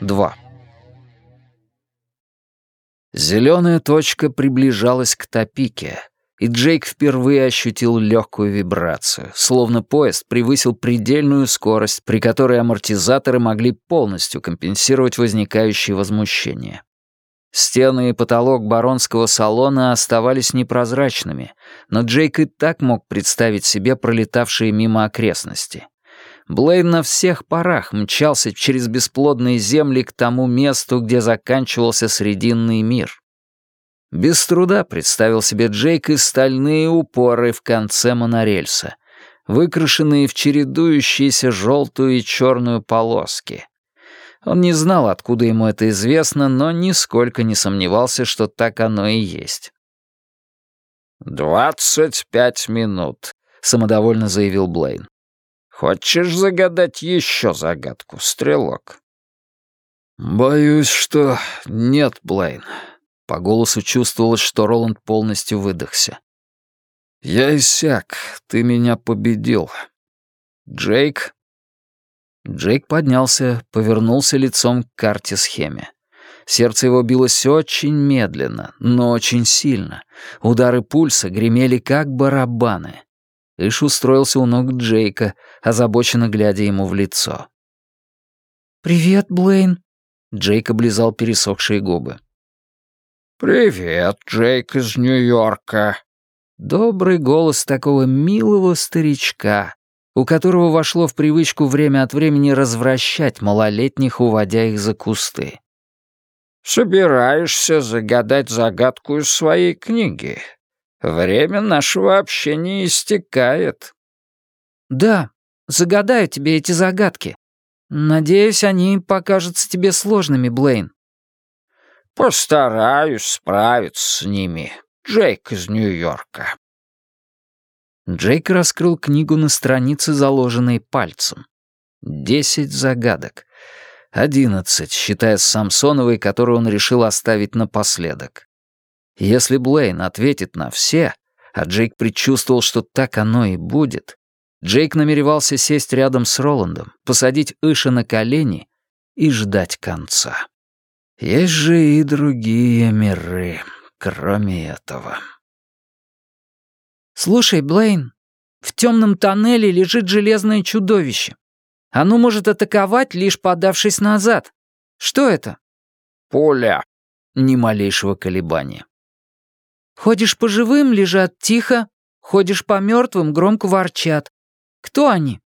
Два. Зеленая точка приближалась к топике, и Джейк впервые ощутил легкую вибрацию, словно поезд превысил предельную скорость, при которой амортизаторы могли полностью компенсировать возникающие возмущения. Стены и потолок баронского салона оставались непрозрачными, но Джейк и так мог представить себе пролетавшие мимо окрестности. Блейн на всех парах мчался через бесплодные земли к тому месту, где заканчивался Срединный мир. Без труда представил себе Джейк и стальные упоры в конце монорельса, выкрашенные в чередующиеся желтую и черную полоски — он не знал, откуда ему это известно, но нисколько не сомневался, что так оно и есть. «Двадцать пять минут», — самодовольно заявил Блейн. «Хочешь загадать еще загадку, стрелок?» «Боюсь, что нет, Блейн». По голосу чувствовалось, что Роланд полностью выдохся. «Я иссяк, ты меня победил. Джейк, Джейк поднялся, повернулся лицом к карте-схеме. Сердце его билось очень медленно, но очень сильно. Удары пульса гремели как барабаны. Иш устроился у ног Джейка, озабоченно глядя ему в лицо. «Привет, Блейн». Джейк облизал пересохшие губы. «Привет, Джейк из Нью-Йорка». Добрый голос такого милого старичка, у которого вошло в привычку время от времени развращать малолетних, уводя их за кусты. «Собираешься загадать загадку из своей книги? Время нашего общения истекает». «Да, загадаю тебе эти загадки. Надеюсь, они покажутся тебе сложными, Блейн». «Постараюсь справиться с ними, Джейк из Нью-Йорка». Джейк раскрыл книгу на странице, заложенной пальцем. Десять загадок. Одиннадцать, считая с Самсоновой, которую он решил оставить напоследок. Если Блейн ответит на все, а Джейк предчувствовал, что так оно и будет, Джейк намеревался сесть рядом с Роландом, посадить Иша на колени и ждать конца. Есть же и другие миры, кроме этого. «Слушай, Блейн, в темном тоннеле лежит железное чудовище. Оно может атаковать, лишь подавшись назад. Что это?» «Пуля». Ни малейшего колебания. «Ходишь по живым, лежат тихо. Ходишь по мертвым, громко ворчат. Кто они?»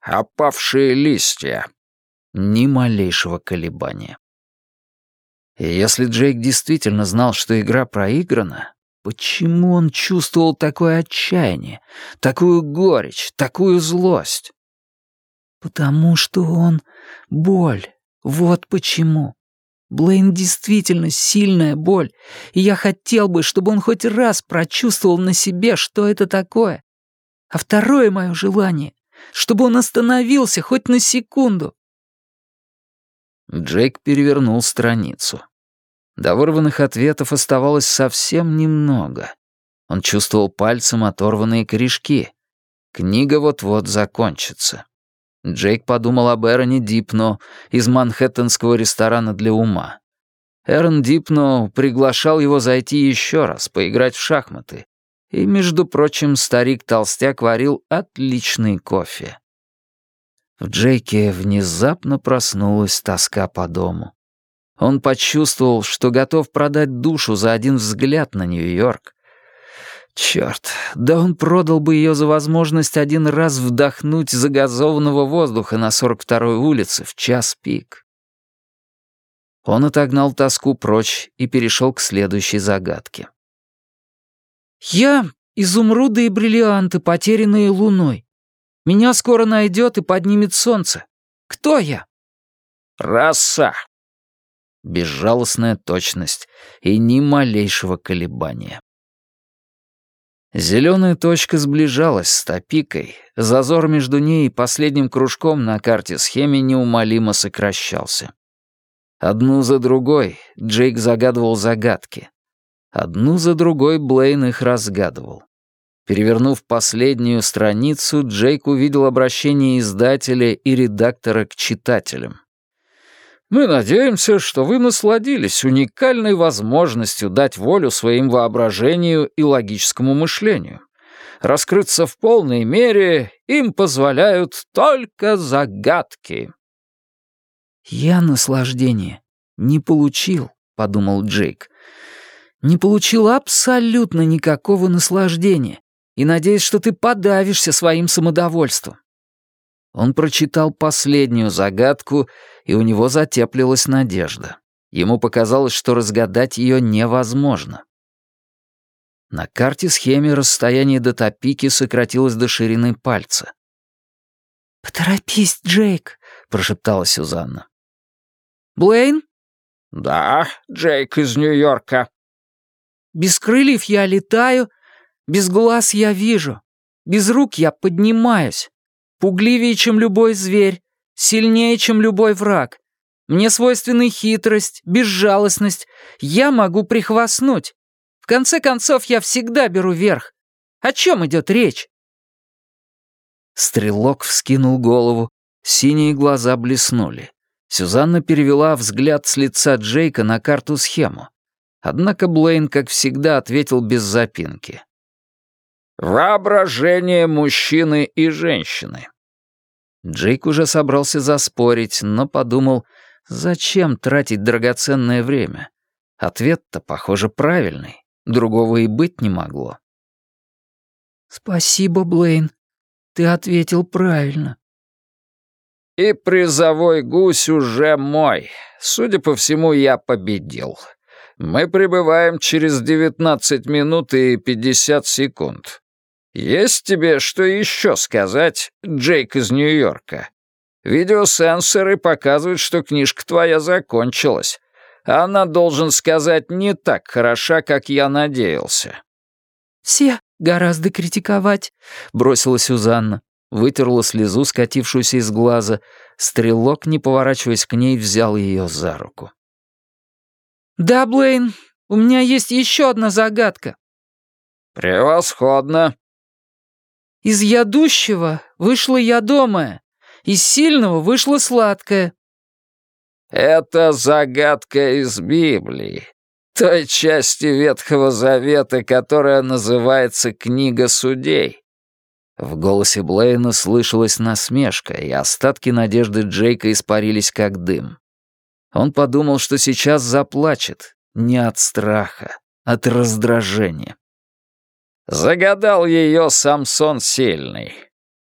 «Опавшие листья». Ни малейшего колебания. И если Джейк действительно знал, что игра проиграна, Почему он чувствовал такое отчаяние, такую горечь, такую злость? Потому что он — боль. Вот почему. Блейн действительно сильная боль, и я хотел бы, чтобы он хоть раз прочувствовал на себе, что это такое. А второе мое желание — чтобы он остановился хоть на секунду. Джейк перевернул страницу. До вырванных ответов оставалось совсем немного. Он чувствовал пальцем оторванные корешки. Книга вот-вот закончится. Джейк подумал об Эроне Дипно из манхэттенского ресторана для ума. Эрон Дипно приглашал его зайти еще раз, поиграть в шахматы. И, между прочим, старик-толстяк варил отличный кофе. В Джейке внезапно проснулась тоска по дому. Он почувствовал, что готов продать душу за один взгляд на Нью-Йорк. Черт, да он продал бы ее за возможность один раз вдохнуть загазованного воздуха на 42-й улице в час пик. Он отогнал тоску прочь и перешел к следующей загадке. «Я — изумруды и бриллианты, потерянные луной. Меня скоро найдет и поднимет солнце. Кто я?» «Роса», безжалостная точность и ни малейшего колебания. Зеленая точка сближалась с топикой, зазор между ней и последним кружком на карте-схеме неумолимо сокращался. Одну за другой Джейк загадывал загадки. Одну за другой Блейн их разгадывал. Перевернув последнюю страницу, Джейк увидел обращение издателя и редактора к читателям. «Мы надеемся, что вы насладились уникальной возможностью дать волю своим воображению и логическому мышлению. Раскрыться в полной мере им позволяют только загадки». «Я наслаждение не получил», — подумал Джейк. «Не получил абсолютно никакого наслаждения и надеюсь, что ты подавишься своим самодовольством». Он прочитал последнюю загадку, и у него затеплилась надежда. Ему показалось, что разгадать ее невозможно. На карте-схеме расстояние до топики сократилось до ширины пальца. «Поторопись, Джейк», — прошептала Сюзанна. «Блейн?» «Да, Джейк из Нью-Йорка». «Без крыльев я летаю, без глаз я вижу, без рук я поднимаюсь. Пугливее, чем любой зверь, сильнее, чем любой враг. Мне свойственны хитрость, безжалостность. Я могу прихвастнуть. В конце концов, я всегда беру верх. О чем идет речь?» Стрелок вскинул голову, синие глаза блеснули. Сюзанна перевела взгляд с лица Джейка на карту-схему. Однако Блейн, как всегда, ответил без запинки. Воображение мужчины и женщины. Джейк уже собрался заспорить, но подумал, зачем тратить драгоценное время? Ответ-то, похоже, правильный. Другого и быть не могло. «Спасибо, Блейн. Ты ответил правильно». «И призовой гусь уже мой. Судя по всему, я победил. Мы прибываем через 19 минут и 50 секунд. «Есть тебе что еще сказать, Джейк из Нью-Йорка? Видеосенсоры показывают, что книжка твоя закончилась. Она, должен сказать, не так хороша, как я надеялся». «Все гораздо критиковать», — бросила Сюзанна. Вытерла слезу, скатившуюся из глаза. Стрелок, не поворачиваясь к ней, взял ее за руку. «Да, Блейн, у меня есть еще одна загадка». «Превосходно. Из ядущего вышло ядомое, из сильного вышло сладкое». «Это загадка из Библии, той части Ветхого Завета, которая называется «Книга судей». В голосе Блейна слышалась насмешка, и остатки надежды Джейка испарились как дым. Он подумал, что сейчас заплачет, не от страха, от раздражения. Загадал ее Самсон Сильный.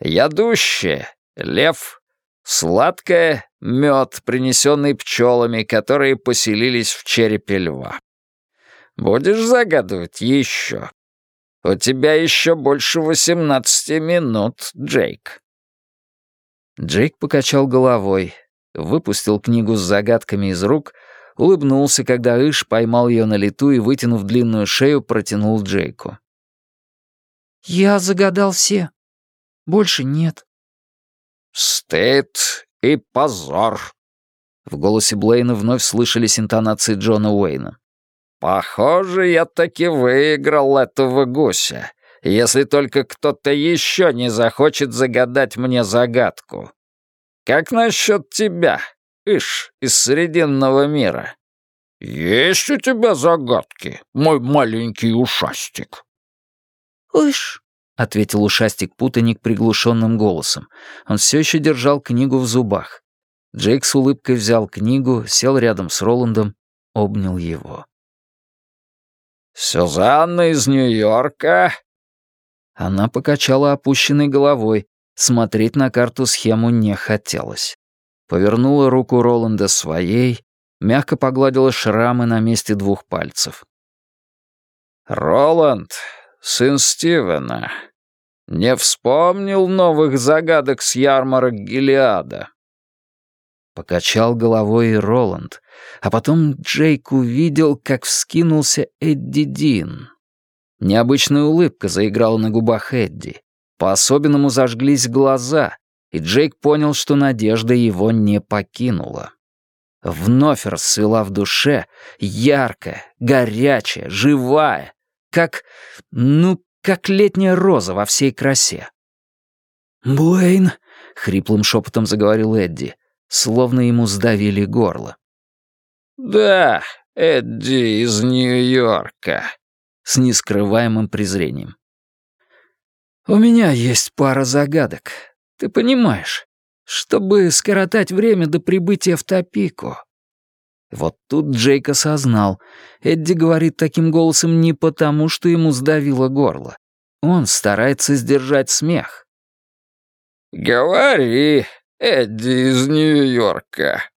Ядущее — лев, сладкое — мед, принесенный пчелами, которые поселились в черепе льва. Будешь загадывать еще? У тебя еще больше восемнадцати минут, Джейк. Джейк покачал головой, выпустил книгу с загадками из рук, улыбнулся, когда Иш поймал ее на лету и, вытянув длинную шею, протянул Джейку. «Я загадал все. Больше нет». «Стыд и позор». В голосе Блейна вновь слышались интонации Джона Уэйна. «Похоже, я таки выиграл этого гуся, если только кто-то еще не захочет загадать мне загадку. Как насчет тебя, Иш, из Срединного мира?» «Есть у тебя загадки, мой маленький ушастик?» «Уж», — ответил ушастик-путаник приглушенным голосом. Он все еще держал книгу в зубах. Джейк с улыбкой взял книгу, сел рядом с Роландом, обнял его. «Сюзанна из Нью-Йорка?» Она покачала опущенной головой, смотреть на карту-схему не хотелось. Повернула руку Роланда своей, мягко погладила шрамы на месте двух пальцев. «Роланд, сын Стивена, не вспомнил новых загадок с ярмарок Гелиада?» Покачал головой и Роланд, а потом Джейк увидел, как вскинулся Эдди Дин. Необычная улыбка заиграла на губах Эдди. По-особенному зажглись глаза, и Джейк понял, что надежда его не покинула. Вновь расцвела в душе, яркая, горячая, живая, как, ну, как летняя роза во всей красе. «Блейн», — хриплым шепотом заговорил Эдди, словно ему сдавили горло. «Да, Эдди из Нью-Йорка», — с нескрываемым презрением. «У меня есть пара загадок. Ты понимаешь, чтобы скоротать время до прибытия в Топику». Вот тут Джейк осознал. Эдди говорит таким голосом не потому, что ему сдавило горло. Он старается сдержать смех. «Говори, Эдди из Нью-Йорка»,